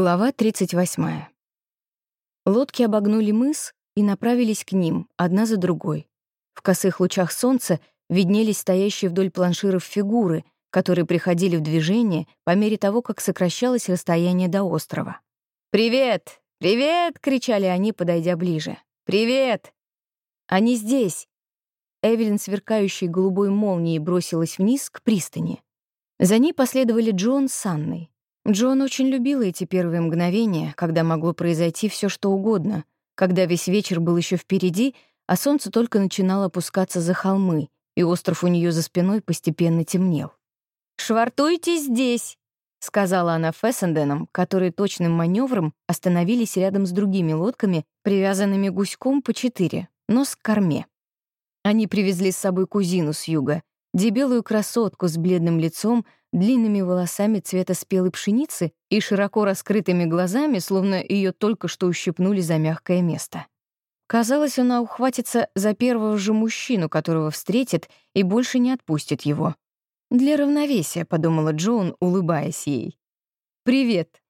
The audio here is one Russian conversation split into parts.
Глава 38. Лодки обогнули мыс и направились к ним, одна за другой. В косых лучах солнца виднелись стоящие вдоль планширов фигуры, которые приходили в движение по мере того, как сокращалось расстояние до острова. «Привет! Привет!» — кричали они, подойдя ближе. «Привет!» «Они здесь!» Эвелин, сверкающей голубой молнией, бросилась вниз к пристани. За ней последовали Джон с Анной. Джон очень любила эти первые мгновения, когда могло произойти все, что угодно, когда весь вечер был еще впереди, а солнце только начинало опускаться за холмы, и остров у нее за спиной постепенно темнел. «Швартуйте здесь!» — сказала она Фессенденам, которые точным маневром остановились рядом с другими лодками, привязанными гуськом по четыре, нос к корме. Они привезли с собой кузину с юга, дебелую красотку с бледным лицом, длинными волосами цвета спелой пшеницы и широко раскрытыми глазами, словно ее только что ущипнули за мягкое место. Казалось, она ухватится за первого же мужчину, которого встретит, и больше не отпустит его. «Для равновесия», — подумала Джоун, улыбаясь ей. «Привет».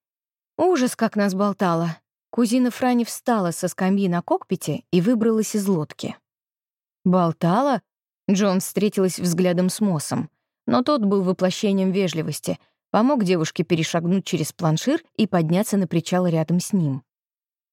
Ужас, как нас болтало. Кузина Франи встала со скамьи на кокпите и выбралась из лодки. «Болтала?» Джон встретилась взглядом с Моссом но тот был воплощением вежливости, помог девушке перешагнуть через планшир и подняться на причал рядом с ним.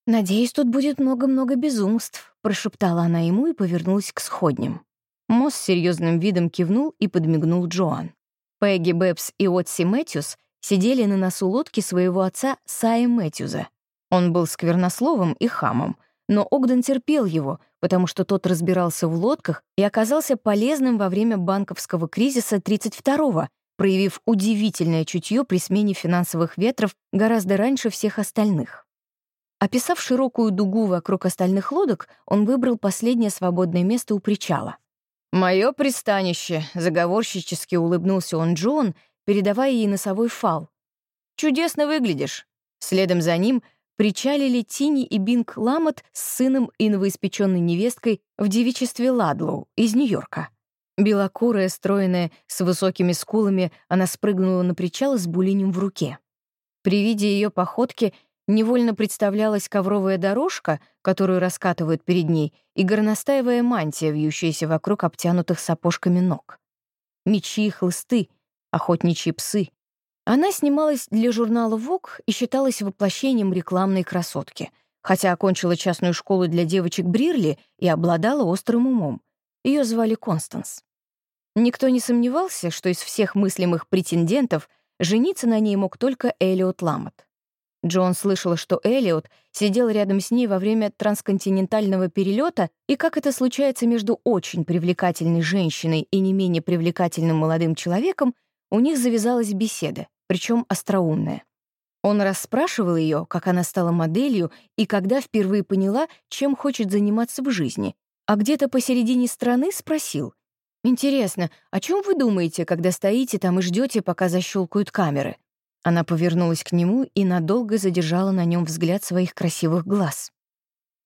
«Надеюсь, тут будет много-много безумств», — прошептала она ему и повернулась к сходням. Мосс серьезным видом кивнул и подмигнул Джоан. Пегги Бэбс и Отси Мэтьюс сидели на носу лодки своего отца Саи Мэтьюза. Он был сквернословом и хамом, но Огден терпел его, потому что тот разбирался в лодках и оказался полезным во время банковского кризиса 32-го, проявив удивительное чутье при смене финансовых ветров гораздо раньше всех остальных. Описав широкую дугу вокруг остальных лодок, он выбрал последнее свободное место у причала. «Мое пристанище», — заговорщически улыбнулся он Джон, передавая ей носовой фал. «Чудесно выглядишь». Следом за ним — причалили Тини и Бинг Ламот с сыном и новоиспеченной невесткой в девичестве Ладлоу из Нью-Йорка. Белокурая, стройная, с высокими скулами, она спрыгнула на причал с булинем в руке. При виде ее походки невольно представлялась ковровая дорожка, которую раскатывают перед ней, и горностаевая мантия, вьющаяся вокруг обтянутых сапожками ног. Мечи и хлысты, охотничьи псы, она снималась для журнала Vogue и считалась воплощением рекламной красотки, хотя окончила частную школу для девочек Брирли и обладала острым умом. Ее звали Констанс. Никто не сомневался, что из всех мыслимых претендентов жениться на ней мог только Элиот Ламот. Джон слышала, что Элиот сидел рядом с ней во время трансконтинентального перелета, и как это случается между очень привлекательной женщиной и не менее привлекательным молодым человеком, у них завязалась беседа причем остроумная. Он расспрашивал ее, как она стала моделью и когда впервые поняла, чем хочет заниматься в жизни, а где-то посередине страны спросил, «Интересно, о чем вы думаете, когда стоите там и ждете, пока защелкают камеры?» Она повернулась к нему и надолго задержала на нем взгляд своих красивых глаз.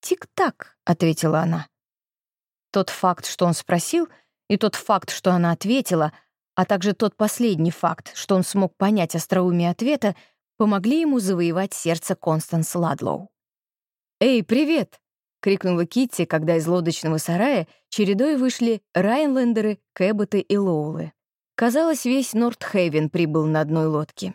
«Тик-так», — ответила она. Тот факт, что он спросил, и тот факт, что она ответила — а также тот последний факт, что он смог понять остроумие ответа, помогли ему завоевать сердце Констанс Ладлоу. «Эй, привет!» — крикнула Китти, когда из лодочного сарая чередой вышли Райнлендеры, Кэбботы и Лоулы. Казалось, весь Нордхейвен прибыл на одной лодке.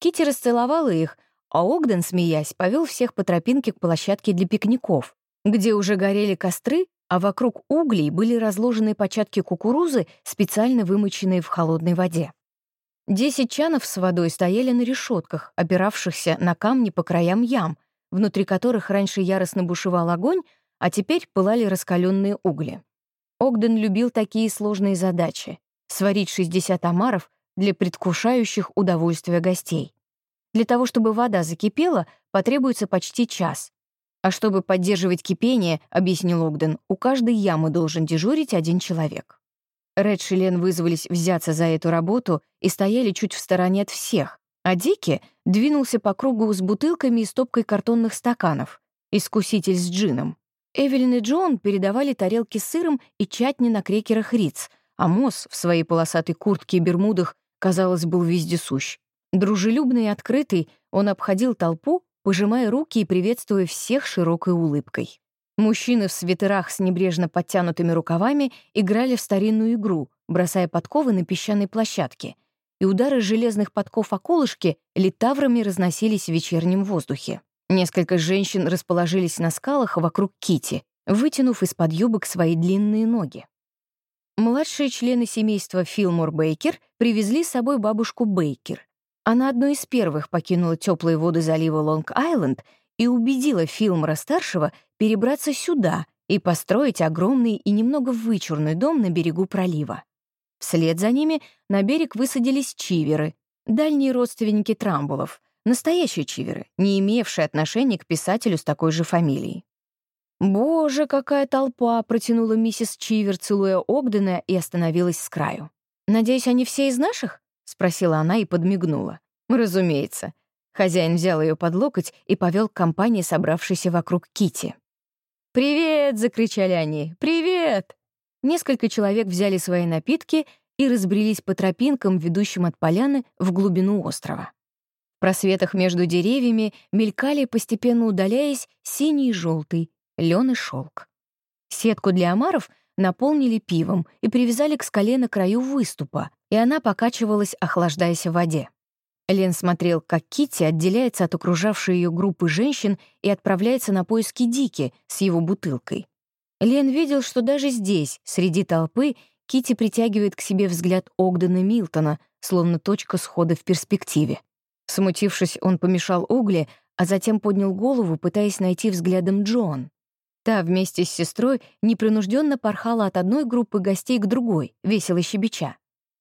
Китти расцеловала их, а Огден, смеясь, повел всех по тропинке к площадке для пикников, где уже горели костры, а вокруг углей были разложены початки кукурузы, специально вымоченные в холодной воде. Десять чанов с водой стояли на решетках, опиравшихся на камни по краям ям, внутри которых раньше яростно бушевал огонь, а теперь пылали раскаленные угли. Огден любил такие сложные задачи — сварить 60 омаров для предвкушающих удовольствия гостей. Для того, чтобы вода закипела, потребуется почти час, а чтобы поддерживать кипение, объяснил Огден, у каждой ямы должен дежурить один человек. Редж и Лен вызвались взяться за эту работу и стояли чуть в стороне от всех, а Дики двинулся по кругу с бутылками и стопкой картонных стаканов, искуситель с джином. Эвелин и Джон передавали тарелки с сыром и чатни на крекерах Риц, а Мосс в своей полосатой куртке и бермудах, казалось, был вездесущ. Дружелюбный и открытый, он обходил толпу, пожимая руки и приветствуя всех широкой улыбкой. Мужчины в свитерах с небрежно подтянутыми рукавами играли в старинную игру, бросая подковы на песчаной площадке, и удары железных подков о колышки литаврами разносились в вечернем воздухе. Несколько женщин расположились на скалах вокруг Кити, вытянув из-под юбок свои длинные ноги. Младшие члены семейства Филмор Бейкер привезли с собой бабушку Бейкер. Она одной из первых покинула теплые воды залива Лонг-Айленд и убедила Филмора-старшего перебраться сюда и построить огромный и немного вычурный дом на берегу пролива. Вслед за ними на берег высадились чиверы, дальние родственники Трамбулов, Настоящие чиверы, не имевшие отношения к писателю с такой же фамилией. «Боже, какая толпа!» — протянула миссис Чивер, целуя Огдена, и остановилась с краю. «Надеюсь, они все из наших?» — спросила она и подмигнула. «Разумеется». Хозяин взял ее под локоть и повел к компании, собравшейся вокруг Кити. «Привет!» — закричали они. «Привет!» Несколько человек взяли свои напитки и разбрелись по тропинкам, ведущим от поляны в глубину острова. В просветах между деревьями мелькали, постепенно удаляясь, синий и желтый, лен и шелк. Сетку для омаров наполнили пивом и привязали к скале на краю выступа, и она покачивалась, охлаждаясь в воде. Лен смотрел, как Китти отделяется от окружавшей ее группы женщин и отправляется на поиски Дики с его бутылкой. Лен видел, что даже здесь, среди толпы, Китти притягивает к себе взгляд Огдена Милтона, словно точка схода в перспективе. Смутившись, он помешал угли, а затем поднял голову, пытаясь найти взглядом Джон. Та вместе с сестрой непринужденно порхала от одной группы гостей к другой, весело щебеча.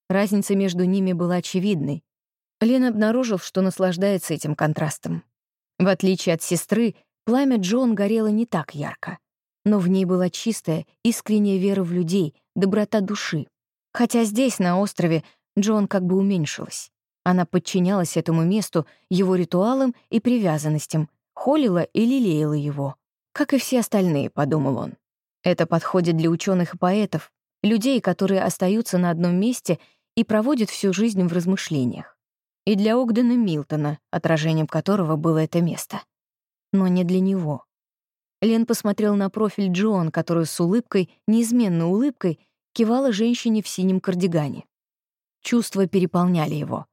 Разница между ними была очевидной. Лен обнаружил, что наслаждается этим контрастом. В отличие от сестры, пламя Джон горело не так ярко. Но в ней была чистая, искренняя вера в людей, доброта души. Хотя здесь, на острове, Джон как бы уменьшилась. Она подчинялась этому месту, его ритуалам и привязанностям, холила и лелеяла его. Как и все остальные, подумал он. Это подходит для ученых и поэтов, людей, которые остаются на одном месте и проводят всю жизнь в размышлениях. И для Огдена Милтона, отражением которого было это место. Но не для него. Лен посмотрел на профиль Джоан, которую с улыбкой, неизменной улыбкой, кивала женщине в синем кардигане. Чувства переполняли его.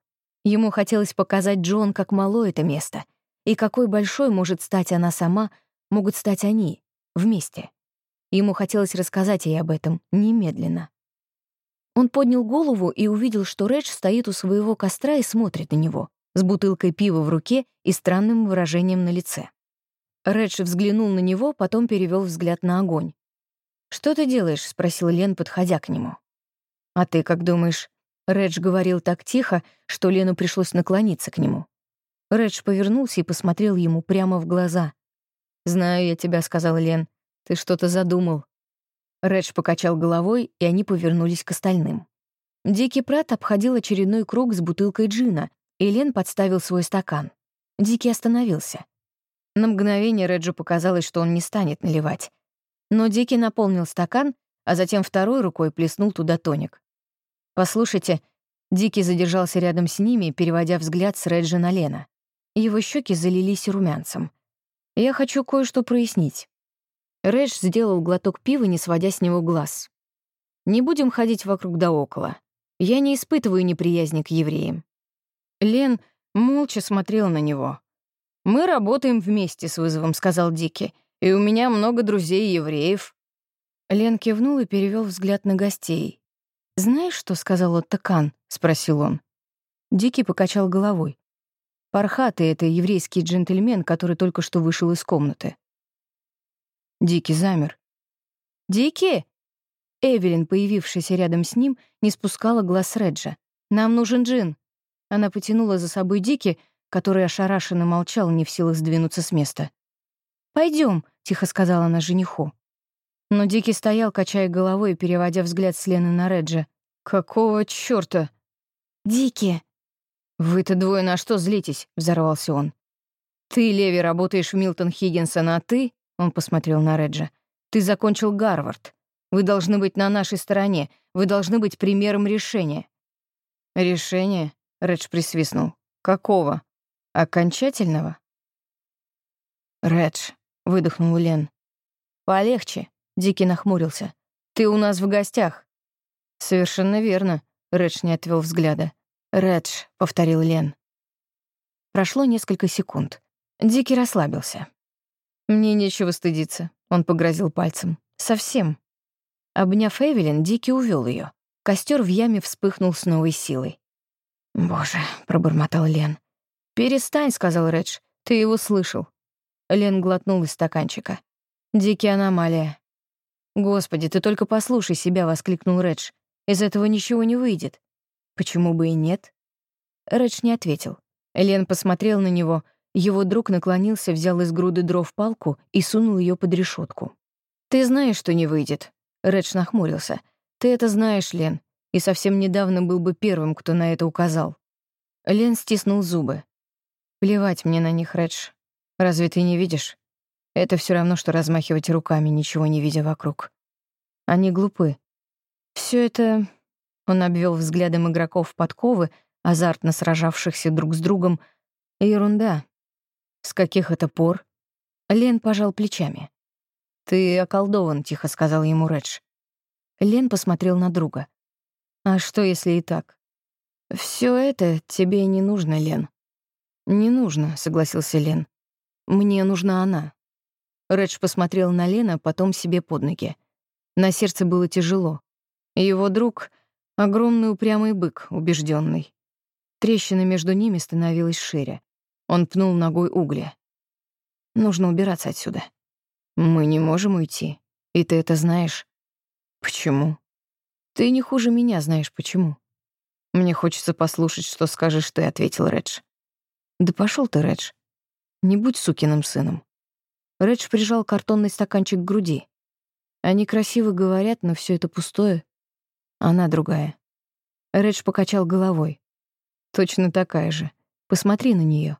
Ему хотелось показать Джон, как мало это место, и какой большой может стать она сама, могут стать они, вместе. Ему хотелось рассказать ей об этом немедленно. Он поднял голову и увидел, что Редж стоит у своего костра и смотрит на него, с бутылкой пива в руке и странным выражением на лице. Редж взглянул на него, потом перевел взгляд на огонь. «Что ты делаешь?» — спросил Лен, подходя к нему. «А ты как думаешь?» Редж говорил так тихо, что Лену пришлось наклониться к нему. Редж повернулся и посмотрел ему прямо в глаза. «Знаю я тебя», — сказал Лен. «Ты что-то задумал». Редж покачал головой, и они повернулись к остальным. Дикий Прат обходил очередной круг с бутылкой джина, и Лен подставил свой стакан. Дикий остановился. На мгновение Реджу показалось, что он не станет наливать. Но Дикий наполнил стакан, а затем второй рукой плеснул туда тоник. «Послушайте», Дикий задержался рядом с ними, переводя взгляд с Реджи на Лена. Его щеки залились румянцем. «Я хочу кое-что прояснить». Редж сделал глоток пива, не сводя с него глаз. «Не будем ходить вокруг да около. Я не испытываю неприязни к евреям». Лен молча смотрел на него. «Мы работаем вместе с вызовом», — сказал Дики, «и у меня много друзей-евреев». Лен кивнул и перевел взгляд на гостей. «Знаешь, что сказал Оттакан?» — спросил он. Дикий покачал головой. Пархатый — это еврейский джентльмен, который только что вышел из комнаты. Дикий замер. «Дикий?» Эвелин, появившаяся рядом с ним, не спускала глаз Реджа. «Нам нужен джин». Она потянула за собой Дики, который ошарашенно молчал, не в силах сдвинуться с места. Пойдем, тихо сказала она жениху. Но Дикий стоял, качая головой переводя взгляд с Лены на Реджа. «Какого чёрта?» «Дики!» «Вы-то двое на что злитесь?» — взорвался он. «Ты, Леви, работаешь в Милтон Хиггинсон, а ты...» — он посмотрел на Реджа. «Ты закончил Гарвард. Вы должны быть на нашей стороне. Вы должны быть примером решения». «Решение?» — Редж присвистнул. Какого? Окончательного? Редж, выдохнул Лен. Полегче, Дикий нахмурился. Ты у нас в гостях. Совершенно верно, Редж не отвел взгляда. Редж, повторил Лен. Прошло несколько секунд. Дикий расслабился. Мне нечего стыдиться, он погрозил пальцем. Совсем. Обняв Эвелин, Дикий увел ее. Костер в яме вспыхнул с новой силой. «Боже», — пробормотал Лен. «Перестань», — сказал Редж. «Ты его слышал». Лен глотнул из стаканчика. «Дикий аномалия». «Господи, ты только послушай себя», — воскликнул Редж. «Из этого ничего не выйдет». «Почему бы и нет?» Редж не ответил. Лен посмотрел на него. Его друг наклонился, взял из груды дров палку и сунул ее под решетку. «Ты знаешь, что не выйдет». Редж нахмурился. Ты это знаешь, Лен, и совсем недавно был бы первым, кто на это указал. Лен стиснул зубы. Плевать мне на них, Редж. Разве ты не видишь? Это все равно, что размахивать руками, ничего не видя вокруг. Они глупы. Все это... Он обвел взглядом игроков подковы, азартно сражавшихся друг с другом. Ерунда. С каких это пор? Лен пожал плечами. «Ты околдован», — тихо сказал ему Редж. Лен посмотрел на друга. «А что, если и так?» Все это тебе не нужно, Лен». «Не нужно», — согласился Лен. «Мне нужна она». Редж посмотрел на Лена, потом себе под ноги. На сердце было тяжело. Его друг — огромный упрямый бык, убежденный. Трещина между ними становилась шире. Он пнул ногой угли. «Нужно убираться отсюда. Мы не можем уйти, и ты это знаешь. Почему? Ты не хуже меня знаешь почему. Мне хочется послушать, что скажешь ты, ответил Редж. Да пошел ты, Редж. Не будь сукиным сыном. Редж прижал картонный стаканчик к груди. Они красиво говорят, но все это пустое. Она другая. Редж покачал головой. Точно такая же. Посмотри на нее.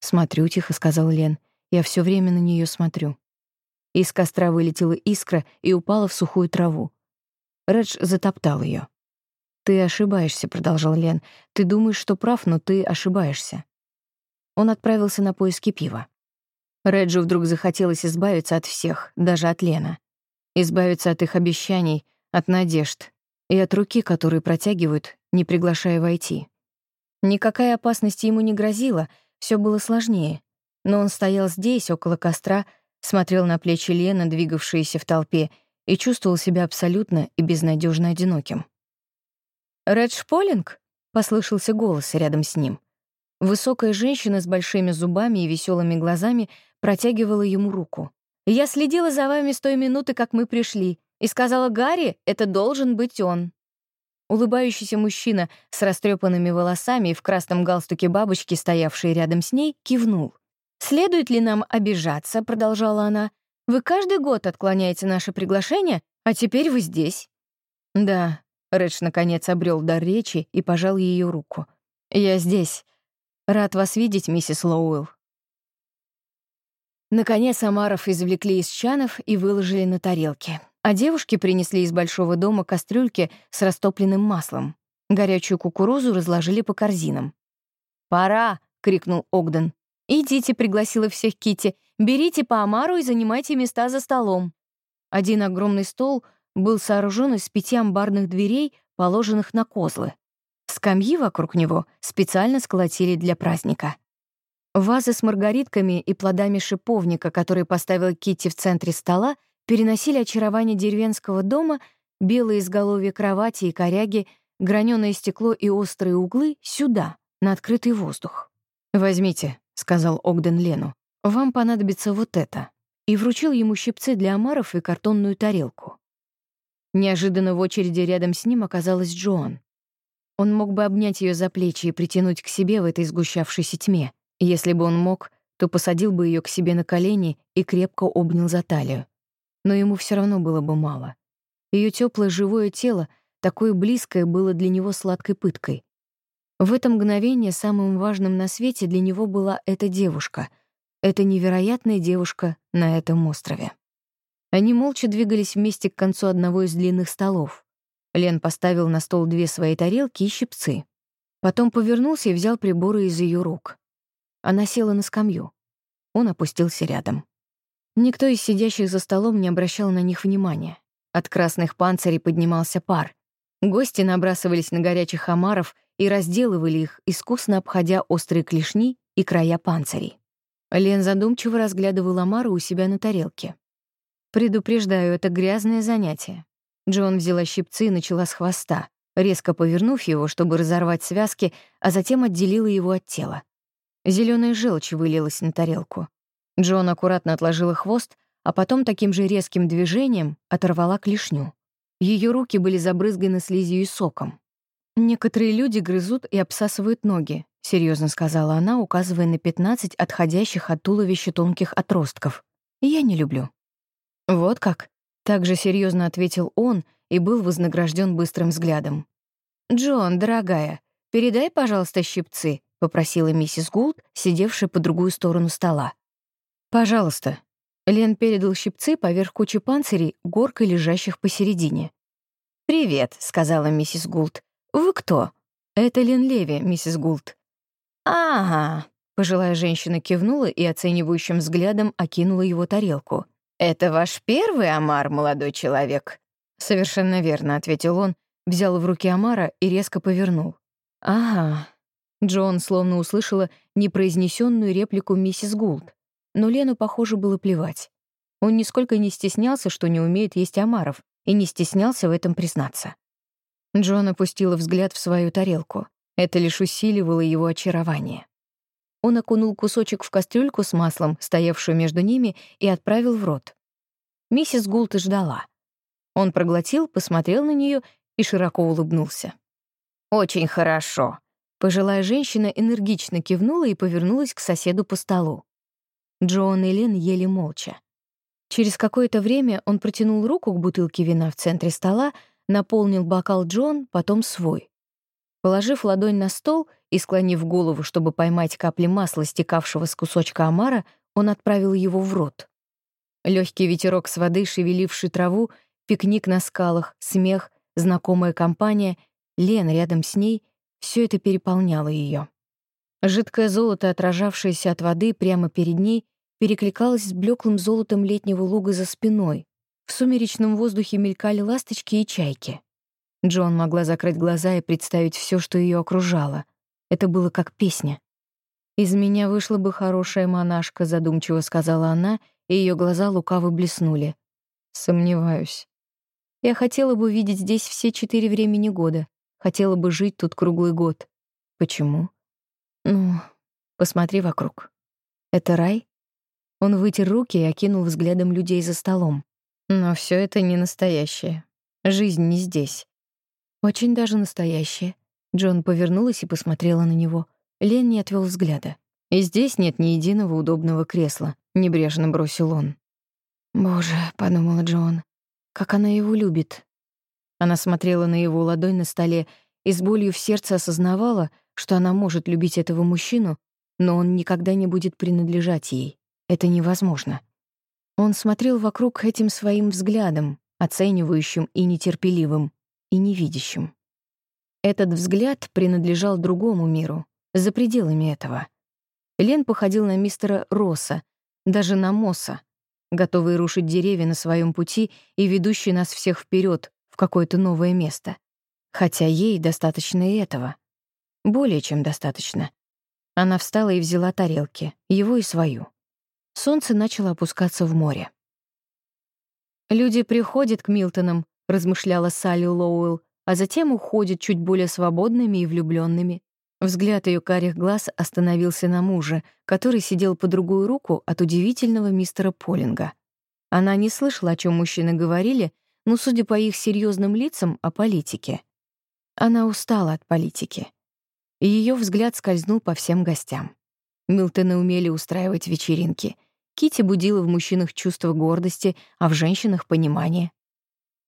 Смотрю, тихо сказал Лен. Я все время на нее смотрю. Из костра вылетела искра и упала в сухую траву. Редж затоптал ее. «Ты ошибаешься», — продолжал Лен. «Ты думаешь, что прав, но ты ошибаешься». Он отправился на поиски пива. Реджу вдруг захотелось избавиться от всех, даже от Лена. Избавиться от их обещаний, от надежд и от руки, которые протягивают, не приглашая войти. Никакая опасность ему не грозила, все было сложнее. Но он стоял здесь, около костра, смотрел на плечи Лены, двигавшиеся в толпе, и чувствовал себя абсолютно и безнадежно одиноким. «Редж Полинг?» — послышался голос рядом с ним. Высокая женщина с большими зубами и веселыми глазами протягивала ему руку. «Я следила за вами с той минуты, как мы пришли, и сказала Гарри, это должен быть он». Улыбающийся мужчина с растрепанными волосами и в красном галстуке бабочки, стоявший рядом с ней, кивнул. «Следует ли нам обижаться?» — продолжала она. «Вы каждый год отклоняете наше приглашение, а теперь вы здесь». «Да», — Редж наконец обрел дар речи и пожал ее руку. «Я здесь. Рад вас видеть, миссис Лоуэлл». Наконец Амаров извлекли из чанов и выложили на тарелки. А девушки принесли из большого дома кастрюльки с растопленным маслом. Горячую кукурузу разложили по корзинам. «Пора!» — крикнул Огден. «Идите», — пригласила всех Кити, «берите по омару и занимайте места за столом». Один огромный стол был сооружен из пяти амбарных дверей, положенных на козлы. Скамьи вокруг него специально сколотили для праздника. Вазы с маргаритками и плодами шиповника, которые поставила Кити в центре стола, переносили очарование деревенского дома, белые изголовья кровати и коряги, граненое стекло и острые углы сюда, на открытый воздух. «Возьмите», — сказал Огден Лену. «Вам понадобится вот это». И вручил ему щипцы для омаров и картонную тарелку. Неожиданно в очереди рядом с ним оказалась Джоан. Он мог бы обнять ее за плечи и притянуть к себе в этой сгущавшейся тьме. Если бы он мог, то посадил бы ее к себе на колени и крепко обнял за талию. Но ему все равно было бы мало. Ее теплое живое тело, такое близкое, было для него сладкой пыткой. В это мгновение самым важным на свете для него была эта девушка, эта невероятная девушка на этом острове. Они молча двигались вместе к концу одного из длинных столов. Лен поставил на стол две свои тарелки и щипцы. Потом повернулся и взял приборы из ее рук. Она села на скамью. Он опустился рядом. Никто из сидящих за столом не обращал на них внимания. От красных панцирей поднимался пар. Гости набрасывались на горячих омаров и разделывали их, искусно обходя острые клешни и края панцирей. Лен задумчиво разглядывал омары у себя на тарелке. «Предупреждаю, это грязное занятие». Джон взяла щипцы и начала с хвоста, резко повернув его, чтобы разорвать связки, а затем отделила его от тела. Зелёная желчь вылилась на тарелку. Джон аккуратно отложила хвост, а потом таким же резким движением оторвала клешню. Ее руки были забрызганы слизью и соком. «Некоторые люди грызут и обсасывают ноги», — серьезно сказала она, указывая на 15 отходящих от туловища тонких отростков. «Я не люблю». «Вот как?» — также серьезно ответил он и был вознагражден быстрым взглядом. «Джон, дорогая, передай, пожалуйста, щипцы», — попросила миссис Гулд, сидевшая по другую сторону стола. «Пожалуйста». Лен передал щипцы поверх кучи панцирей, горкой лежащих посередине. «Привет», — сказала миссис Гулд. «Вы кто?» «Это Лен Леви, миссис Гулд». «Ага», — пожилая женщина кивнула и оценивающим взглядом окинула его тарелку. «Это ваш первый омар, молодой человек?» «Совершенно верно», — ответил он, взял в руки омара и резко повернул. «Ага». Джон словно услышала непроизнесенную реплику миссис Гулд. Но Лену, похоже, было плевать. Он нисколько не стеснялся, что не умеет есть омаров, и не стеснялся в этом признаться. Джон опустила взгляд в свою тарелку. Это лишь усиливало его очарование. Он окунул кусочек в кастрюльку с маслом, стоявшую между ними, и отправил в рот. Миссис Гулт ждала. Он проглотил, посмотрел на нее и широко улыбнулся. «Очень хорошо». Пожилая женщина энергично кивнула и повернулась к соседу по столу. Джоан и Лен ели молча. Через какое-то время он протянул руку к бутылке вина в центре стола, наполнил бокал Джон, потом свой. Положив ладонь на стол и склонив голову, чтобы поймать капли масла, стекавшего с кусочка омара, он отправил его в рот. Легкий ветерок с воды, шевеливший траву, пикник на скалах, смех, знакомая компания, Лен рядом с ней — все это переполняло ее. Жидкое золото, отражавшееся от воды прямо перед ней, перекликалось с блеклым золотом летнего луга за спиной. В сумеречном воздухе мелькали ласточки и чайки. Джон могла закрыть глаза и представить все, что ее окружало. Это было как песня. «Из меня вышла бы хорошая монашка», — задумчиво сказала она, и ее глаза лукаво блеснули. «Сомневаюсь. Я хотела бы видеть здесь все четыре времени года. Хотела бы жить тут круглый год. Почему? Ну, посмотри вокруг. Это рай?» Он вытер руки и окинул взглядом людей за столом. Но все это не настоящее. Жизнь не здесь. Очень даже настоящее. Джон повернулась и посмотрела на него. Лен не отвел взгляда. И здесь нет ни единого удобного кресла, небрежно бросил он. Боже, подумала Джон, как она его любит. Она смотрела на его ладонь на столе и с болью в сердце осознавала, что она может любить этого мужчину, но он никогда не будет принадлежать ей. Это невозможно. Он смотрел вокруг этим своим взглядом, оценивающим и нетерпеливым, и невидящим. Этот взгляд принадлежал другому миру, за пределами этого. Лен походил на мистера Росса, даже на Мосса, готовый рушить деревья на своем пути и ведущий нас всех вперед в какое-то новое место. Хотя ей достаточно и этого. Более чем достаточно. Она встала и взяла тарелки, его и свою. Солнце начало опускаться в море. «Люди приходят к Милтонам», — размышляла Салли Лоуэлл, а затем уходят чуть более свободными и влюбленными. Взгляд ее карих глаз остановился на муже, который сидел по другую руку от удивительного мистера Полинга. Она не слышала, о чем мужчины говорили, но, судя по их серьезным лицам, о политике. Она устала от политики. И ее взгляд скользнул по всем гостям. Милтоны умели устраивать вечеринки. Кити будила в мужчинах чувство гордости, а в женщинах — понимание.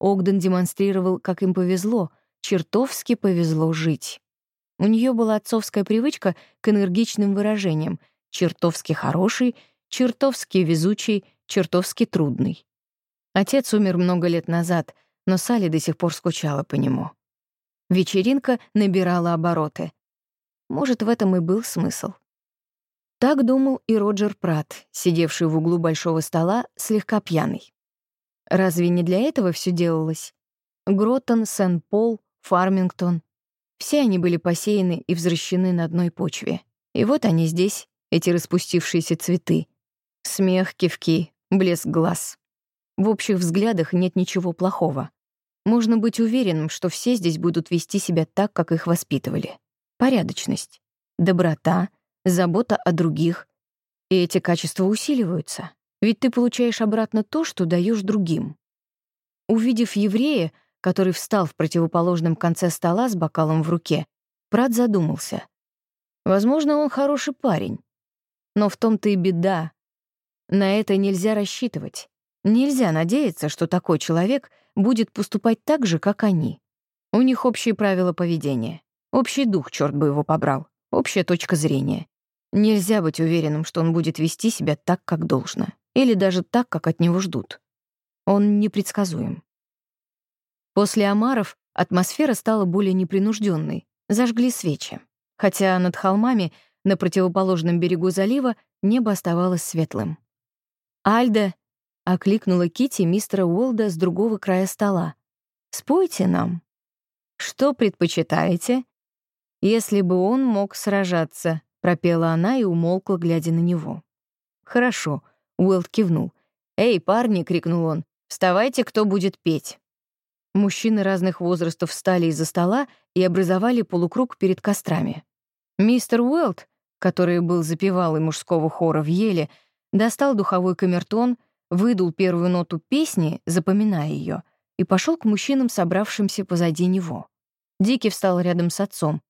Огден демонстрировал, как им повезло, чертовски повезло жить. У нее была отцовская привычка к энергичным выражениям «чертовски хороший», «чертовски везучий», «чертовски трудный». Отец умер много лет назад, но Салли до сих пор скучала по нему. Вечеринка набирала обороты. может, в этом и был смысл. Так думал и Роджер Пратт, сидевший в углу большого стола, слегка пьяный. Разве не для этого все делалось? Гроттон, Сен-Пол, Фармингтон. Все они были посеяны и взращены на одной почве. И вот они здесь, эти распустившиеся цветы. Смех, кивки, блеск глаз. В общих взглядах нет ничего плохого. Можно быть уверенным, что все здесь будут вести себя так, как их воспитывали. Порядочность, доброта, забота о других. И эти качества усиливаются. Ведь ты получаешь обратно то, что даешь другим. Увидев еврея, который встал в противоположном конце стола с бокалом в руке, Прат задумался. Возможно, он хороший парень. Но в том-то и беда. На это нельзя рассчитывать. Нельзя надеяться, что такой человек будет поступать так же, как они. У них общие правила поведения. Общий дух, черт бы его побрал. Общая точка зрения. Нельзя быть уверенным, что он будет вести себя так, как должно. Или даже так, как от него ждут. Он непредсказуем. После омаров атмосфера стала более непринужденной. Зажгли свечи. Хотя над холмами, на противоположном берегу залива, небо оставалось светлым. Альда — окликнула Кити мистера Уолда с другого края стола. «Спойте нам». «Что предпочитаете?» «Если бы он мог сражаться», — пропела она и умолкла, глядя на него. «Хорошо», — Уэлд кивнул. «Эй, парни!» — крикнул он. «Вставайте, кто будет петь!» Мужчины разных возрастов встали из-за стола и образовали полукруг перед кострами. Мистер Уэлд, который был запевалой мужского хора в еле, достал духовой камертон — выдул первую ноту песни, запоминая ее, и пошел к мужчинам, собравшимся позади него. Дики встал рядом с отцом.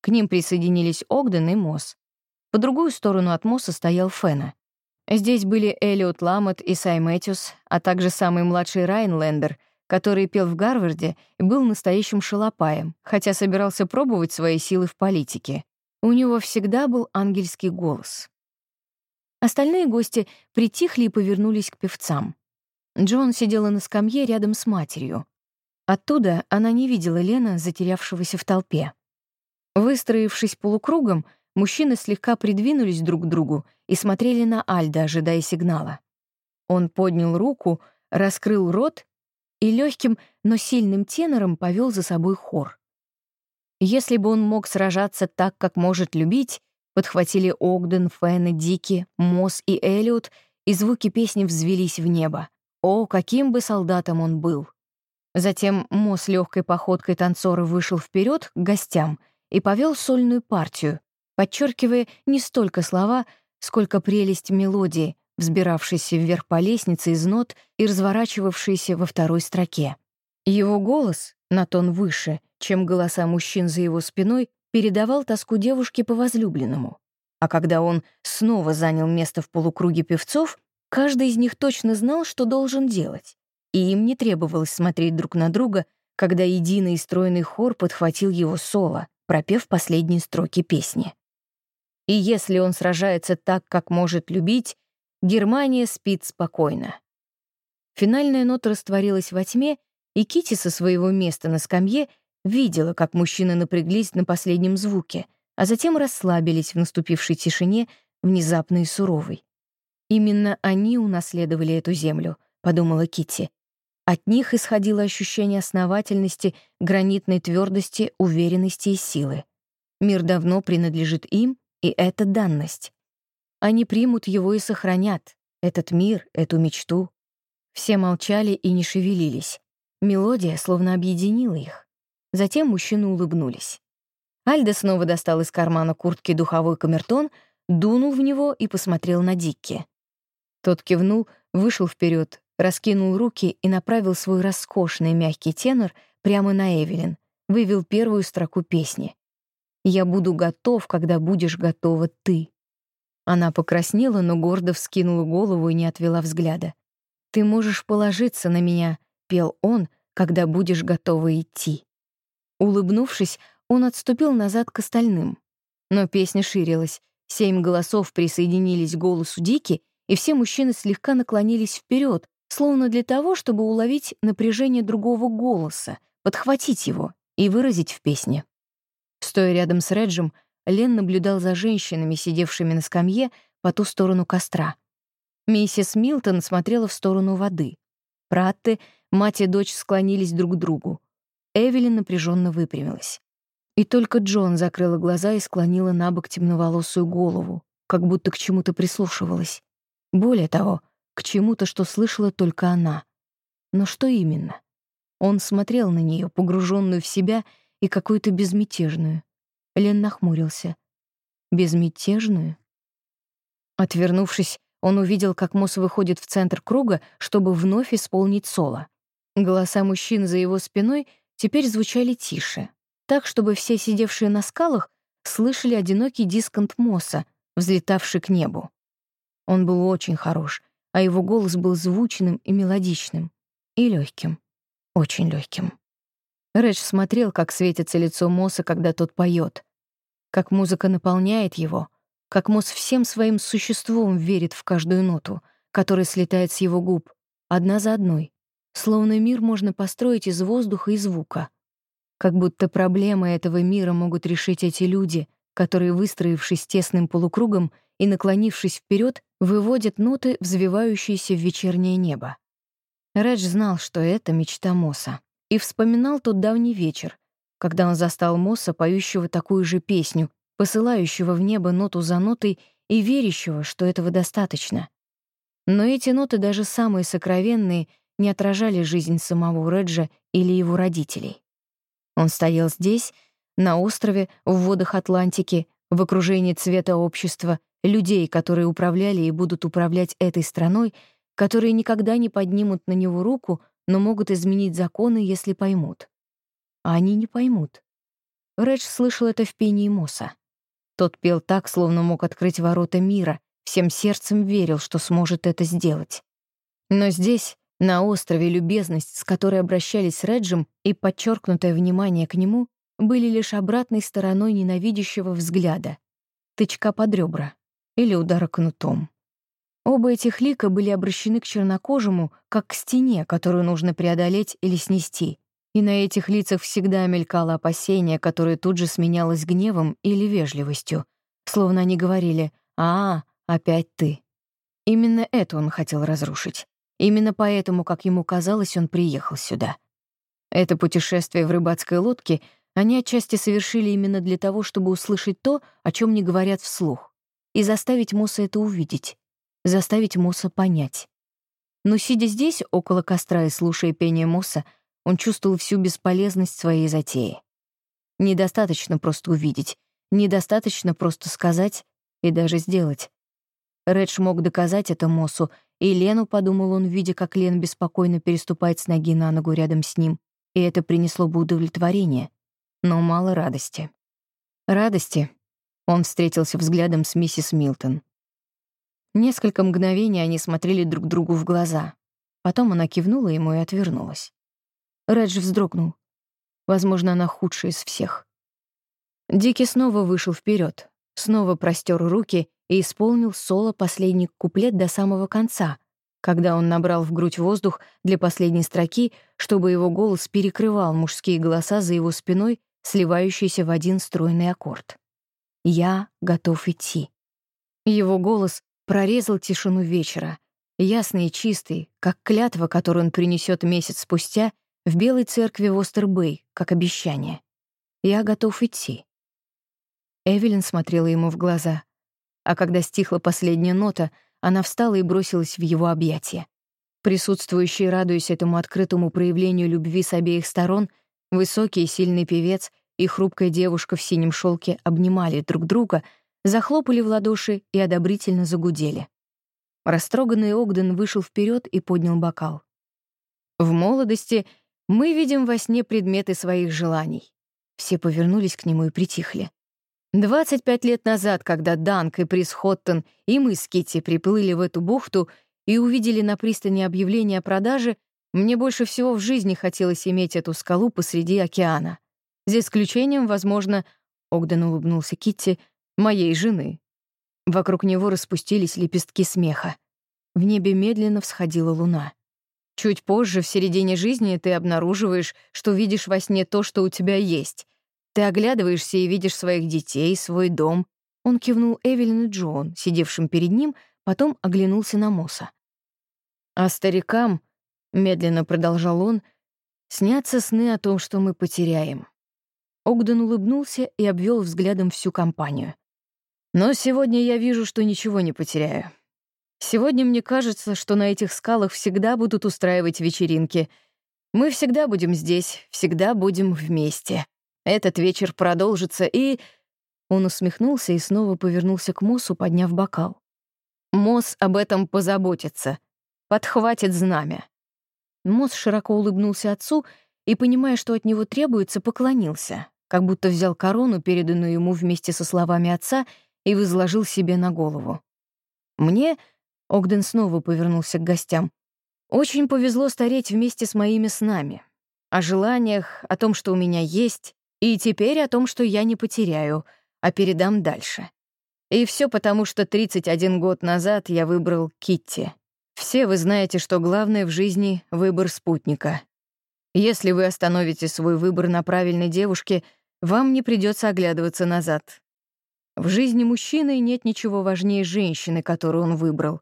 К ним присоединились Огден и Мосс. По другую сторону от Мосса стоял Фена. Здесь были Элиот Ламот и Сай Мэтьюс, а также самый младший Райнлендер, который пел в Гарварде и был настоящим шалопаем, хотя собирался пробовать свои силы в политике. У него всегда был ангельский голос. Остальные гости притихли и повернулись к певцам. Джон сидела на скамье рядом с матерью. Оттуда она не видела Лена, затерявшегося в толпе. Выстроившись полукругом, мужчины слегка придвинулись друг к другу и смотрели на Альда, ожидая сигнала. Он поднял руку, раскрыл рот и легким, но сильным тенором повел за собой хор. Если бы он мог сражаться так, как может любить, Подхватили Огден, Фэн и Дики, Мосс и Элиот, и звуки песни взвелись в небо. О, каким бы солдатом он был! Затем Мосс легкой походкой танцора вышел вперед к гостям и повел сольную партию, подчеркивая не столько слова, сколько прелесть мелодии, взбиравшейся вверх по лестнице из нот и разворачивавшейся во второй строке. Его голос, на тон выше, чем голоса мужчин за его спиной, передавал тоску девушке по возлюбленному. А когда он снова занял место в полукруге певцов, каждый из них точно знал, что должен делать. И им не требовалось смотреть друг на друга, когда единый стройный хор подхватил его соло, пропев последние строки песни. И если он сражается так, как может любить, Германия спит спокойно. Финальная нота растворилась во тьме, и Кити со своего места на скамье Видела, как мужчины напряглись на последнем звуке, а затем расслабились в наступившей тишине, внезапной и суровой. Именно они унаследовали эту землю, подумала Китти. От них исходило ощущение основательности, гранитной твердости, уверенности и силы. Мир давно принадлежит им, и это данность. Они примут его и сохранят, этот мир, эту мечту. Все молчали и не шевелились. Мелодия словно объединила их. Затем мужчины улыбнулись. Альда снова достал из кармана куртки духовой камертон, дунул в него и посмотрел на Дикки. Тот кивнул, вышел вперед, раскинул руки и направил свой роскошный мягкий тенор прямо на Эвелин, вывел первую строку песни. «Я буду готов, когда будешь готова ты». Она покраснела, но гордо вскинула голову и не отвела взгляда. «Ты можешь положиться на меня», — пел он, «когда будешь готова идти». Улыбнувшись, он отступил назад к остальным. Но песня ширилась. Семь голосов присоединились к голосу Дики, и все мужчины слегка наклонились вперед, словно для того, чтобы уловить напряжение другого голоса, подхватить его и выразить в песне. Стоя рядом с Реджем, Лен наблюдал за женщинами, сидевшими на скамье по ту сторону костра. Миссис Милтон смотрела в сторону воды. Пратты, мать и дочь склонились друг к другу. Эвелин напряженно выпрямилась. И только Джон закрыла глаза и склонила на бок темноволосую голову, как будто к чему-то прислушивалась. Более того, к чему-то, что слышала только она. Но что именно? Он смотрел на нее, погруженную в себя и какую-то безмятежную. Лен нахмурился. Безмятежную? Отвернувшись, он увидел, как Мосс выходит в центр круга, чтобы вновь исполнить соло. Голоса мужчин за его спиной теперь звучали тише, так, чтобы все сидевшие на скалах слышали одинокий дисконт Мосса, взлетавший к небу. Он был очень хорош, а его голос был звучным и мелодичным, и легким, очень легким. Редж смотрел, как светится лицо Мосса, когда тот поет, как музыка наполняет его, как Мосс всем своим существом верит в каждую ноту, которая слетает с его губ, одна за одной, словно мир можно построить из воздуха и звука. Как будто проблемы этого мира могут решить эти люди, которые, выстроившись тесным полукругом и наклонившись вперед, выводят ноты, взвивающиеся в вечернее небо. Редж знал, что это мечта Мосса и вспоминал тот давний вечер, когда он застал Мосса, поющего такую же песню, посылающего в небо ноту за нотой и верящего, что этого достаточно. Но эти ноты, даже самые сокровенные, не отражали жизнь самого Реджа или его родителей. Он стоял здесь, на острове, в водах Атлантики, в окружении цвета общества, людей, которые управляли и будут управлять этой страной, которые никогда не поднимут на него руку, но могут изменить законы, если поймут. А они не поймут. Редж слышал это в пении Моса. Тот пел так, словно мог открыть ворота мира, всем сердцем верил, что сможет это сделать. Но здесь, на острове, любезность, с которой обращались с Реджем, и подчеркнутое внимание к нему были лишь обратной стороной ненавидящего взгляда, тычка под ребра или удара кнутом. Оба этих лика были обращены к чернокожему, как к стене, которую нужно преодолеть или снести. И на этих лицах всегда мелькало опасение, которое тут же сменялось гневом или вежливостью, словно они говорили «А, опять ты». Именно это он хотел разрушить. Именно поэтому, как ему казалось, он приехал сюда. Это путешествие в рыбацкой лодке они отчасти совершили именно для того, чтобы услышать то, о чем не говорят вслух, и заставить Муса это увидеть заставить Муса понять. Но сидя здесь, около костра и слушая пение Муса, он чувствовал всю бесполезность своей затеи. Недостаточно просто увидеть, недостаточно просто сказать и даже сделать. Редж мог доказать это Мосу, и Лену, подумал он, видя, как Лен беспокойно переступает с ноги на ногу рядом с ним, и это принесло бы удовлетворение, но мало радости. Радости. Он встретился взглядом с миссис Милтон. Несколько мгновений они смотрели друг другу в глаза. Потом она кивнула ему и отвернулась. Редж вздрогнул. Возможно, она худшая из всех. Дики снова вышел вперед, снова простер руки и исполнил соло последний куплет до самого конца, когда он набрал в грудь воздух для последней строки, чтобы его голос перекрывал мужские голоса за его спиной, сливающиеся в один стройный аккорд. «Я готов идти». Его голос прорезал тишину вечера, ясный и чистый, как клятва, которую он принесет месяц спустя в Белой церкви в Остербэй, как обещание. «Я готов идти». Эвелин смотрела ему в глаза, а когда стихла последняя нота, она встала и бросилась в его объятия. Присутствующие, радуясь этому открытому проявлению любви с обеих сторон, высокий и сильный певец и хрупкая девушка в синем шелке обнимали друг друга — захлопали в ладоши и одобрительно загудели. Растроганный Огден вышел вперед и поднял бокал. В молодости мы видим во сне предметы своих желаний. Все повернулись к нему и притихли. 25 лет назад, когда Данк и Прис Хоттон и мы с Китти приплыли в эту бухту и увидели на пристани объявление о продаже, мне больше всего в жизни хотелось иметь эту скалу посреди океана. За исключением, возможно, Огден улыбнулся Китти, моей жены. Вокруг него распустились лепестки смеха. В небе медленно всходила луна. Чуть позже, в середине жизни, ты обнаруживаешь, что видишь во сне то, что у тебя есть. Ты оглядываешься и видишь своих детей, свой дом. Он кивнул Эвелин и Джон, сидевшим перед ним, потом оглянулся на Мосса. А старикам, медленно продолжал он, снятся сны о том, что мы потеряем. Огден улыбнулся и обвел взглядом всю компанию. Но сегодня я вижу, что ничего не потеряю. Сегодня мне кажется, что на этих скалах всегда будут устраивать вечеринки. Мы всегда будем здесь, всегда будем вместе. Этот вечер продолжится, и...» Он усмехнулся и снова повернулся к Мосу, подняв бокал. «Мос об этом позаботится. Подхватит знамя». Мос широко улыбнулся отцу и, понимая, что от него требуется, поклонился, как будто взял корону, переданную ему вместе со словами отца, и возложил себе на голову. «Мне...» — Огден снова повернулся к гостям. «Очень повезло стареть вместе с моими снами. О желаниях, о том, что у меня есть, и теперь о том, что я не потеряю, а передам дальше. И все потому, что 31 год назад я выбрал Китти. Все вы знаете, что главное в жизни — выбор спутника. Если вы остановите свой выбор на правильной девушке, вам не придется оглядываться назад. В жизни мужчины нет ничего важнее женщины, которую он выбрал.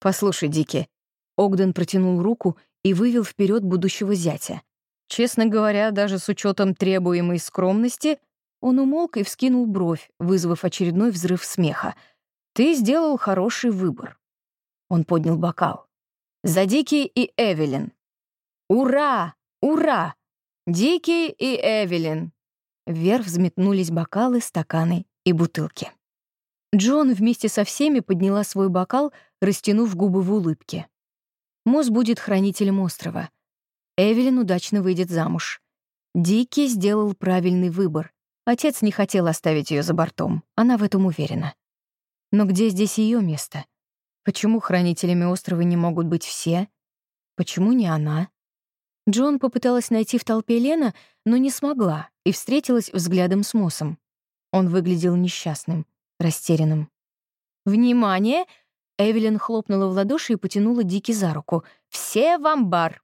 Послушай, Дики. Огден протянул руку и вывел вперед будущего зятя. Честно говоря, даже с учетом требуемой скромности, он умолк и вскинул бровь, вызвав очередной взрыв смеха. «Ты сделал хороший выбор». Он поднял бокал. «За Дики и Эвелин». «Ура! Ура! Дики и Эвелин!» Вверх взметнулись бокалы, стаканы и бутылки. Джон вместе со всеми подняла свой бокал, растянув губы в улыбке. Мосс будет хранителем острова — Эвелин удачно выйдет замуж. Дики сделал правильный выбор. Отец не хотел оставить ее за бортом, она в этом уверена. Но где здесь ее место? Почему хранителями острова не могут быть все? Почему не она? Джон попыталась найти в толпе Лена, но не смогла и встретилась взглядом с Мосом. Он выглядел несчастным, растерянным. «Внимание!» Эвелин хлопнула в ладоши и потянула Дики за руку. «Все в амбар!»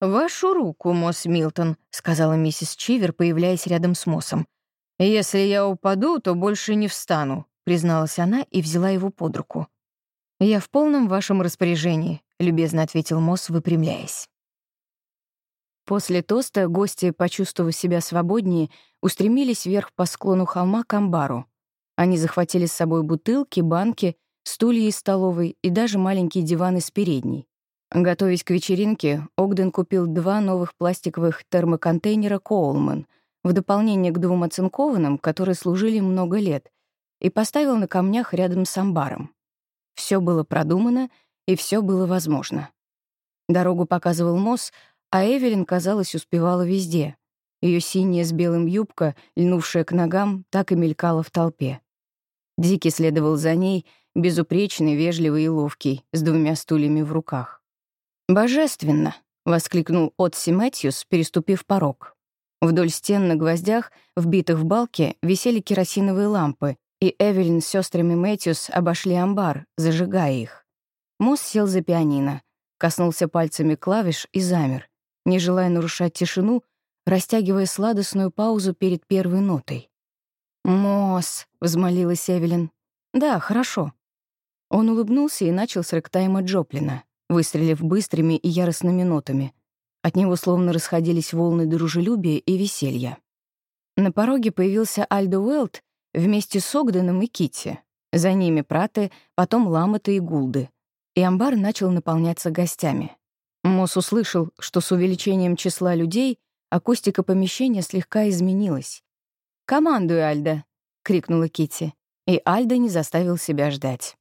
«Вашу руку, Мосс Милтон», — сказала миссис Чивер, появляясь рядом с Моссом. «Если я упаду, то больше не встану», — призналась она и взяла его под руку. «Я в полном вашем распоряжении», — любезно ответил Мосс, выпрямляясь. После тоста гости, почувствовав себя свободнее, устремились вверх по склону холма к амбару. Они захватили с собой бутылки, банки, стулья из столовой и даже маленький диван из передней. Готовясь к вечеринке, Огден купил два новых пластиковых термоконтейнера «Коулман» в дополнение к двум оцинкованным, которые служили много лет, и поставил на камнях рядом с амбаром. Все было продумано, и все было возможно. Дорогу показывал Мосс, а Эвелин, казалось, успевала везде. Ее синяя с белым юбка, льнувшая к ногам, так и мелькала в толпе. Дики следовал за ней, безупречный, вежливый и ловкий, с двумя стульями в руках. «Божественно!» — воскликнул Отси Мэтьюс, переступив порог. Вдоль стен на гвоздях, вбитых в балки, висели керосиновые лампы, и Эвелин с сестрами Мэтьюс обошли амбар, зажигая их. Мосс сел за пианино, коснулся пальцами клавиш и замер, не желая нарушать тишину, растягивая сладостную паузу перед первой нотой. «Мосс», — взмолилась Эвелин. «Да, хорошо». Он улыбнулся и начал с рэктайма Джоплина выстрелив быстрыми и яростными нотами. От него словно расходились волны дружелюбия и веселья. На пороге появился Альдо Уэлт вместе с Огденом и Китти. За ними праты, потом ламаты и гулды. И амбар начал наполняться гостями. Мосс услышал, что с увеличением числа людей акустика помещения слегка изменилась. «Командуй, Альда!» — крикнула Китти. И Альда не заставил себя ждать.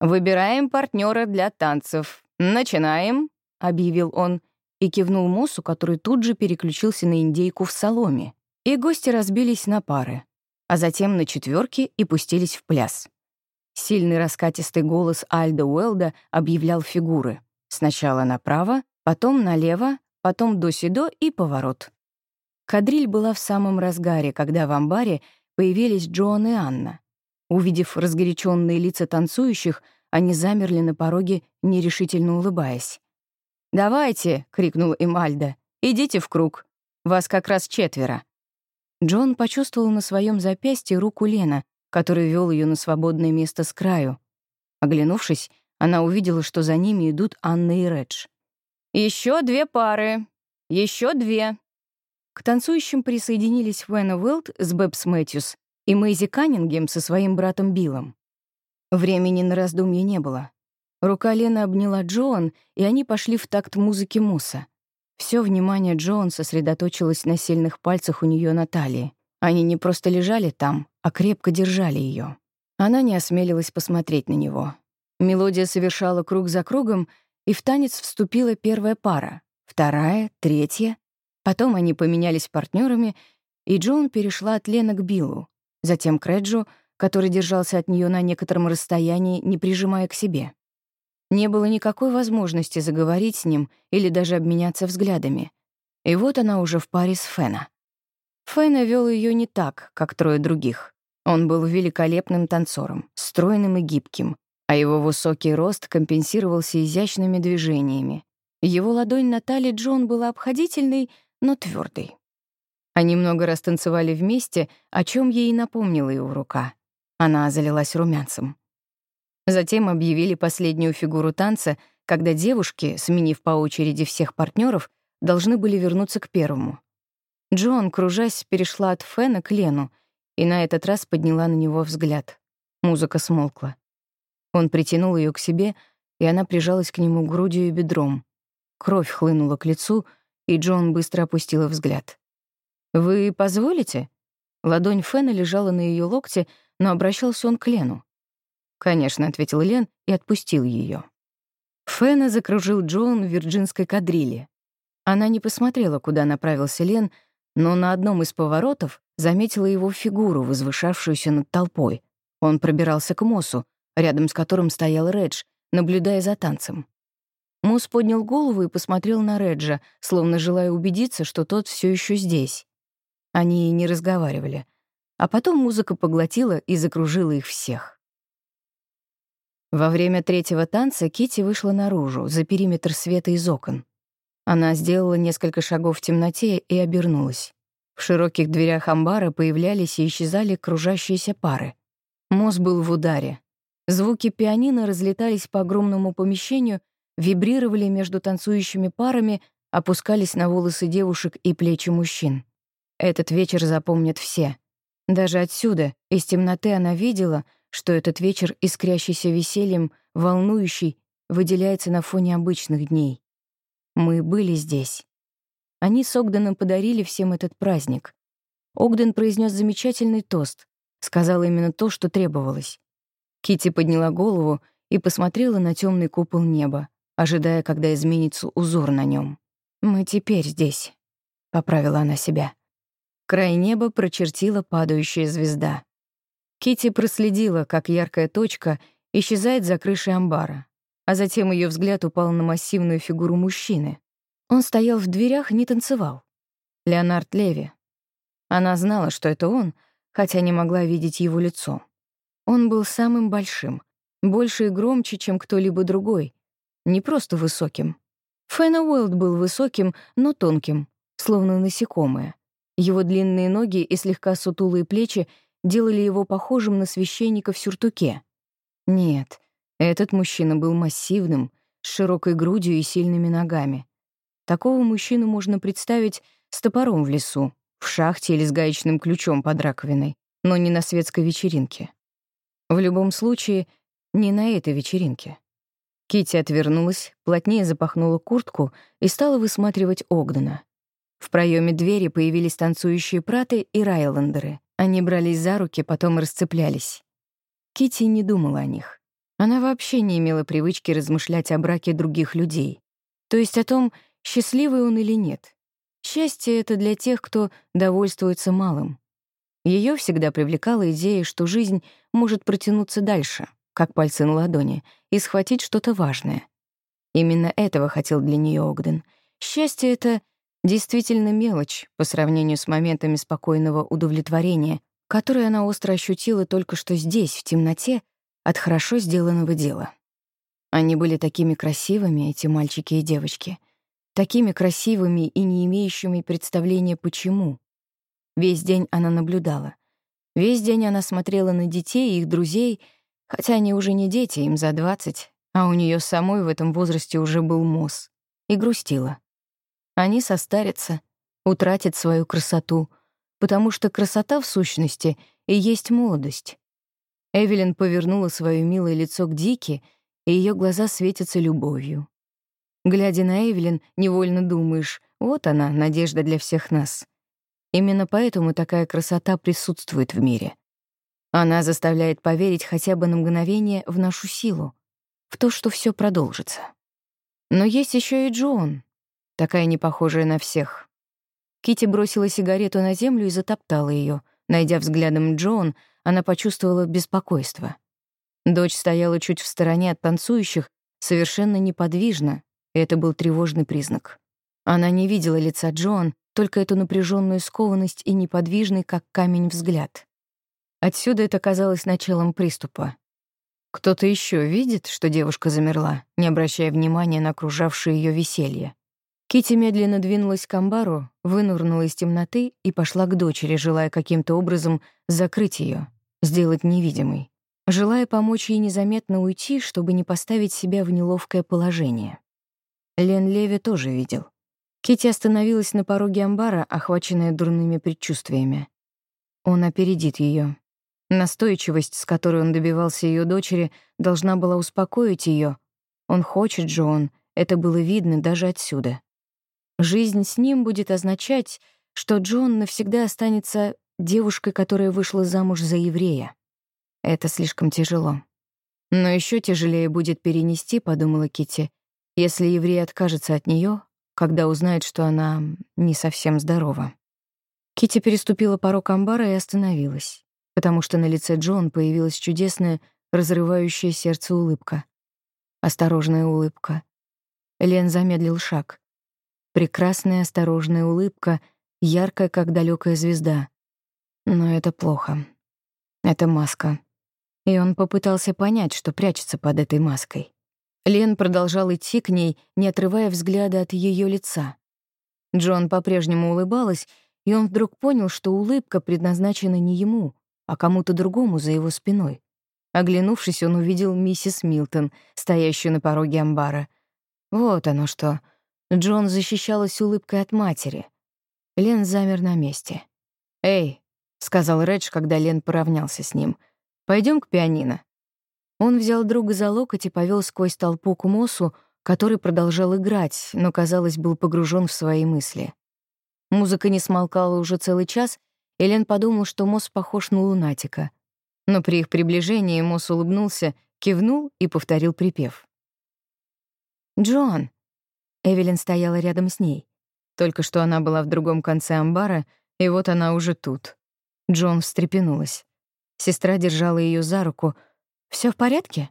«Выбираем партнера для танцев. «Начинаем», — объявил он и кивнул Мосу, который тут же переключился на индейку в соломе. И гости разбились на пары, а затем на четверки и пустились в пляс. Сильный раскатистый голос Альда Уэлда объявлял фигуры. Сначала направо, потом налево, потом до-сидо и поворот. Кадриль была в самом разгаре, когда в амбаре появились Джоан и Анна. Увидев разгоряченные лица танцующих, они замерли на пороге, нерешительно улыбаясь. «Давайте!» — крикнул им Альда. «Идите в круг. Вас как раз четверо». Джон почувствовал на своем запястье руку Лена, который вел ее на свободное место с краю. Оглянувшись, она увидела, что за ними идут Анна и Редж. Еще две пары! Еще две!» К танцующим присоединились Фэна Уэлт с Бэбс Мэтьюс и Мэйзи Каннингем со своим братом Биллом. Времени на раздумье не было. Рука Лены обняла Джоан, и они пошли в такт музыки Муса. Все внимание Джоан сосредоточилось на сильных пальцах у нее на талии. Они не просто лежали там, а крепко держали ее. Она не осмелилась посмотреть на него. Мелодия совершала круг за кругом, и в танец вступила первая пара, вторая, третья. Потом они поменялись партнерами, и Джоан перешла от Лена к Биллу, затем к Реджу, который держался от нее на некотором расстоянии, не прижимая к себе. Не было никакой возможности заговорить с ним или даже обменяться взглядами. И вот она уже в паре с Фена. Фэна вел ее не так, как трое других. Он был великолепным танцором, стройным и гибким, а его высокий рост компенсировался изящными движениями. Его ладонь на талии Джон была обходительной, но твердой. Они много раз танцевали вместе, о чем ей напомнила его рука. Она залилась румянцем. Затем объявили последнюю фигуру танца, когда девушки, сменив по очереди всех партнеров, должны были вернуться к первому. Джон, кружась, перешла от Фена к Лену и на этот раз подняла на него взгляд. Музыка смолкла. Он притянул ее к себе, и она прижалась к нему грудью и бедром. Кровь хлынула к лицу, и Джон быстро опустила взгляд. «Вы позволите?» Ладонь Фена лежала на ее локте, но обращался он к Лену. «Конечно», — ответил Лен и отпустил ее. Фена закружил Джон в вирджинской кадриле. Она не посмотрела, куда направился Лен, но на одном из поворотов заметила его фигуру, возвышавшуюся над толпой. Он пробирался к Мосу, рядом с которым стоял Редж, наблюдая за танцем. Мус поднял голову и посмотрел на Реджа, словно желая убедиться, что тот все еще здесь. Они не разговаривали. А потом музыка поглотила и закружила их всех. Во время третьего танца Кити вышла наружу, за периметр света из окон. Она сделала несколько шагов в темноте и обернулась. В широких дверях амбара появлялись и исчезали кружащиеся пары. Мозг был в ударе. Звуки пианино разлетались по огромному помещению вибрировали между танцующими парами, опускались на волосы девушек и плечи мужчин. Этот вечер запомнят все. Даже отсюда, из темноты, она видела, что этот вечер, искрящийся весельем, волнующий, выделяется на фоне обычных дней. Мы были здесь. Они с Огденом подарили всем этот праздник. Огден произнес замечательный тост, сказал именно то, что требовалось. Кити подняла голову и посмотрела на темный купол неба ожидая, когда изменится узор на нем. «Мы теперь здесь», — поправила она себя. Край неба прочертила падающая звезда. Кити проследила, как яркая точка исчезает за крышей амбара, а затем ее взгляд упал на массивную фигуру мужчины. Он стоял в дверях, не танцевал. Леонард Леви. Она знала, что это он, хотя не могла видеть его лицо. Он был самым большим, больше и громче, чем кто-либо другой, не просто высоким. Фэна Уэлд был высоким, но тонким, словно насекомое. Его длинные ноги и слегка сутулые плечи делали его похожим на священника в сюртуке. Нет, этот мужчина был массивным, с широкой грудью и сильными ногами. Такого мужчину можно представить с топором в лесу, в шахте или с гаечным ключом под раковиной, но не на светской вечеринке. В любом случае, не на этой вечеринке. Кити отвернулась, плотнее запахнула куртку и стала высматривать Огдена. В проеме двери появились танцующие праты и райлендеры. Они брались за руки, потом расцеплялись. Кити не думала о них. Она вообще не имела привычки размышлять о браке других людей. То есть о том, счастливый он или нет. Счастье — это для тех, кто довольствуется малым. Ее всегда привлекала идея, что жизнь может протянуться дальше — как пальцы на ладони, и схватить что-то важное. Именно этого хотел для нее Огден. Счастье — это действительно мелочь по сравнению с моментами спокойного удовлетворения, которые она остро ощутила только что здесь, в темноте, от хорошо сделанного дела. Они были такими красивыми, эти мальчики и девочки, такими красивыми и не имеющими представления почему. Весь день она наблюдала. Весь день она смотрела на детей и их друзей, хотя они уже не дети, им за двадцать, а у нее самой в этом возрасте уже был мозг, и грустила. Они состарятся, утратят свою красоту, потому что красота, в сущности, и есть молодость. Эвелин повернула свое милое лицо к Дике, и ее глаза светятся любовью. Глядя на Эвелин, невольно думаешь, вот она, надежда для всех нас. Именно поэтому такая красота присутствует в мире. Она заставляет поверить хотя бы на мгновение в нашу силу, в то, что все продолжится. Но есть еще и Джон, такая непохожая на всех. Кити бросила сигарету на землю и затоптала ее. Найдя взглядом Джон, она почувствовала беспокойство. Дочь стояла чуть в стороне от танцующих, совершенно неподвижно, и это был тревожный признак. Она не видела лица Джон, только эту напряженную скованность и неподвижный, как камень, взгляд. Отсюда это казалось началом приступа. Кто-то еще видит, что девушка замерла, не обращая внимания на окружавшее ее веселье. Кити медленно двинулась к амбару, вынурнула из темноты и пошла к дочери, желая каким-то образом закрыть ее, сделать невидимой, желая помочь ей незаметно уйти, чтобы не поставить себя в неловкое положение. Лен Леви тоже видел. Кити остановилась на пороге амбара, охваченная дурными предчувствиями. Он опередит ее. Настойчивость, с которой он добивался ее дочери, должна была успокоить ее. Он хочет же он, это было видно даже отсюда. Жизнь с ним будет означать, что Джон навсегда останется девушкой, которая вышла замуж за еврея. Это слишком тяжело. Но еще тяжелее будет перенести, подумала Кити, если еврей откажется от нее, когда узнает, что она не совсем здорова. Кити переступила порог амбара и остановилась, потому что на лице Джон появилась чудесная, разрывающая сердце улыбка. Осторожная улыбка. Лен замедлил шаг. Прекрасная, осторожная улыбка, яркая, как далекая звезда. Но это плохо. Это маска. И он попытался понять, что прячется под этой маской. Лен продолжал идти к ней, не отрывая взгляда от ее лица. Джон по-прежнему улыбалась, и он вдруг понял, что улыбка предназначена не ему, а кому-то другому за его спиной. Оглянувшись, он увидел миссис Милтон, стоящую на пороге амбара. Вот оно что. Джон защищалась улыбкой от матери. Лен замер на месте. «Эй», — сказал Редж, когда Лен поравнялся с ним, — «пойдём к пианино». Он взял друга за локоть и повел сквозь толпу к Мосу, который продолжал играть, но, казалось, был погружен в свои мысли. Музыка не смолкала уже целый час, и Лен подумал, что Мосс похож на лунатика. Но при их приближении Мосс улыбнулся, кивнул и повторил припев. «Джон!» Эвелин стояла рядом с ней. Только что она была в другом конце амбара, и вот она уже тут. Джон встрепенулась. Сестра держала ее за руку — все в порядке?»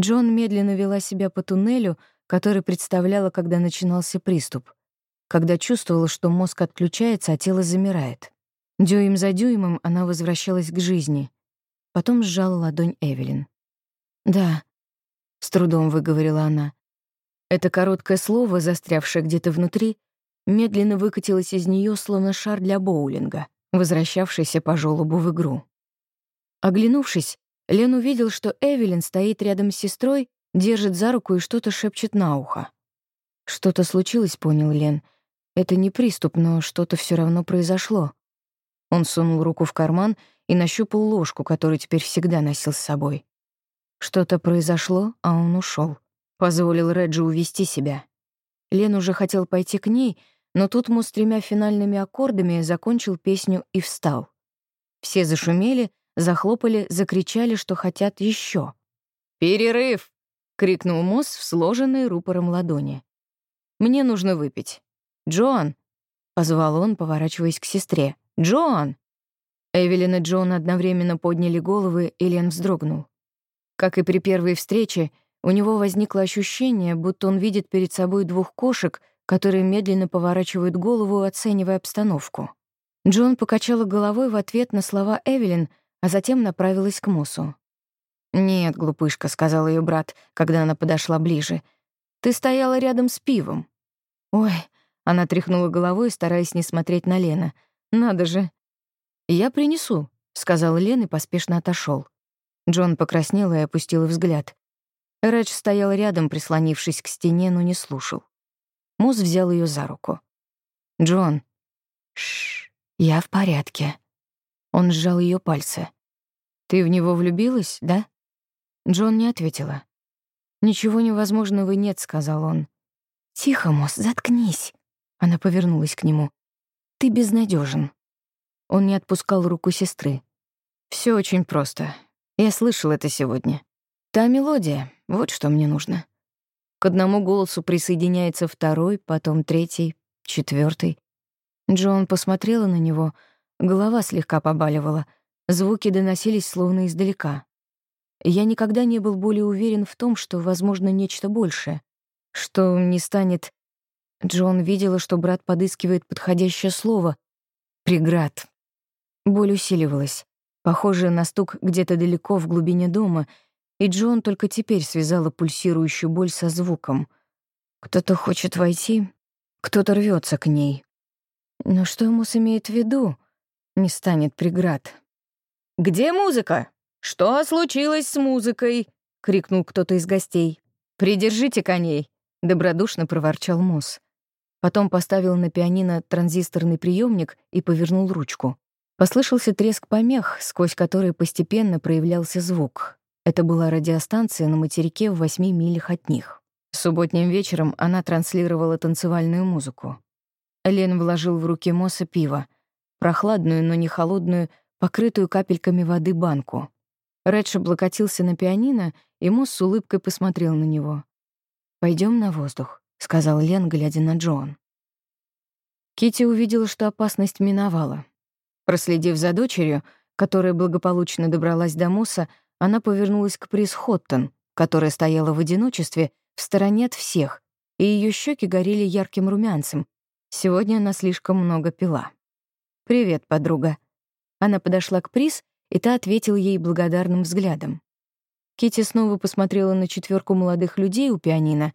Джон медленно вела себя по туннелю, который представляла, когда начинался приступ, когда чувствовала, что мозг отключается, а тело замирает. Дюйм за дюймом она возвращалась к жизни. Потом сжала ладонь Эвелин. «Да», — с трудом выговорила она. Это короткое слово, застрявшее где-то внутри, медленно выкатилось из нее, словно шар для боулинга, возвращавшийся по жёлобу в игру. Оглянувшись, Лен увидел, что Эвелин стоит рядом с сестрой, держит за руку и что-то шепчет на ухо. Что-то случилось, понял Лен. Это не приступ, но что-то все равно произошло. Он сунул руку в карман и нащупал ложку, которую теперь всегда носил с собой. Что-то произошло, а он ушел. Позволил Реджи увести себя. Лен уже хотел пойти к ней, но тут Му с тремя финальными аккордами закончил песню и встал. Все зашумели, захлопали, закричали, что хотят еще. «Перерыв!» — крикнул Мосс в сложенной рупором ладони. «Мне нужно выпить». «Джон!» — позвал он, поворачиваясь к сестре. «Джон!» Эвелин и Джон одновременно подняли головы, и Лен вздрогнул. Как и при первой встрече, у него возникло ощущение, будто он видит перед собой двух кошек, которые медленно поворачивают голову, оценивая обстановку. Джон покачала головой в ответ на слова Эвелин — а затем направилась к Мусу. «Нет, глупышка», — сказал ее брат, когда она подошла ближе. «Ты стояла рядом с пивом». «Ой», — она тряхнула головой, стараясь не смотреть на Лена. Надо же. Я принесу, сказал Лен и поспешно отошел. Джон покраснел и опустил взгляд. Редж стоял рядом, прислонившись к стене, но не слушал. Мус взял ее за руку. «Джон». «Шш, я в порядке». Он сжал ее пальцы. «Ты в него влюбилась, да?» Джон не ответила. «Ничего невозможного нет», — сказал он. «Тихо, Мосс, заткнись». Она повернулась к нему. «Ты безнадежен. Он не отпускал руку сестры. Все очень просто. Я слышал это сегодня. Та мелодия, вот что мне нужно. К одному голосу присоединяется второй, потом третий, четвертый. Джон посмотрела на него, голова слегка побаливала, звуки доносились словно издалека. Я никогда не был более уверен в том, что возможно нечто большее, что не станет... Джон видела, что брат подыскивает подходящее слово. Преград. Боль усиливалась, похожая на стук где-то далеко в глубине дома, и Джон только теперь связала пульсирующую боль со звуком. Кто-то хочет войти, кто-то рвется к ней. Но что ему имеет в виду? Не станет преград. «Где музыка? Что случилось с музыкой?» — крикнул кто-то из гостей. «Придержите коней», — добродушно проворчал Мосс. Потом поставил на пианино транзисторный приемник и повернул ручку. Послышался треск помех, сквозь которые постепенно проявлялся звук. Это была радиостанция на материке в восьми милях от них. Субботним вечером она транслировала танцевальную музыку. Лен вложил в руки Мосса пиво, прохладную, но не холодную, покрытую капельками воды банку. Редж облокотился на пианино, и Мосс с улыбкой посмотрел на него. Пойдем на воздух», — сказал Лен, глядя на Джон. Кити увидела, что опасность миновала. Проследив за дочерью, которая благополучно добралась до Мосса, она повернулась к Прис Хоттон, которая стояла в одиночестве, в стороне от всех, и ее щеки горели ярким румянцем. Сегодня она слишком много пила. «Привет, подруга». Она подошла к Прис, и та ответила ей благодарным взглядом. Кити снова посмотрела на четверку молодых людей у пианино.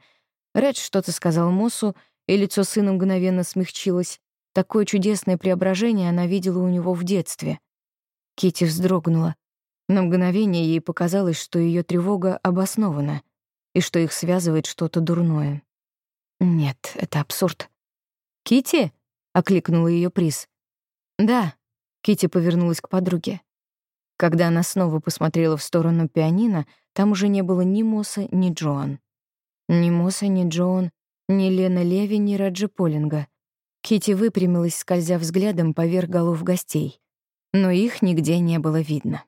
Редж что-то сказал Моссу, и лицо сына мгновенно смягчилось. Такое чудесное преображение она видела у него в детстве. Кити вздрогнула. На мгновение ей показалось, что ее тревога обоснована и что их связывает что-то дурное. Нет, это абсурд. Кити? окликнула ее Приз. Да, Кити повернулась к подруге. Когда она снова посмотрела в сторону пианино, там уже не было ни Моса, ни Джоан. Ни Моса, ни Джоан, ни Лена Леви, ни Раджи Полинга. Кити выпрямилась, скользя взглядом поверх голов гостей. Но их нигде не было видно.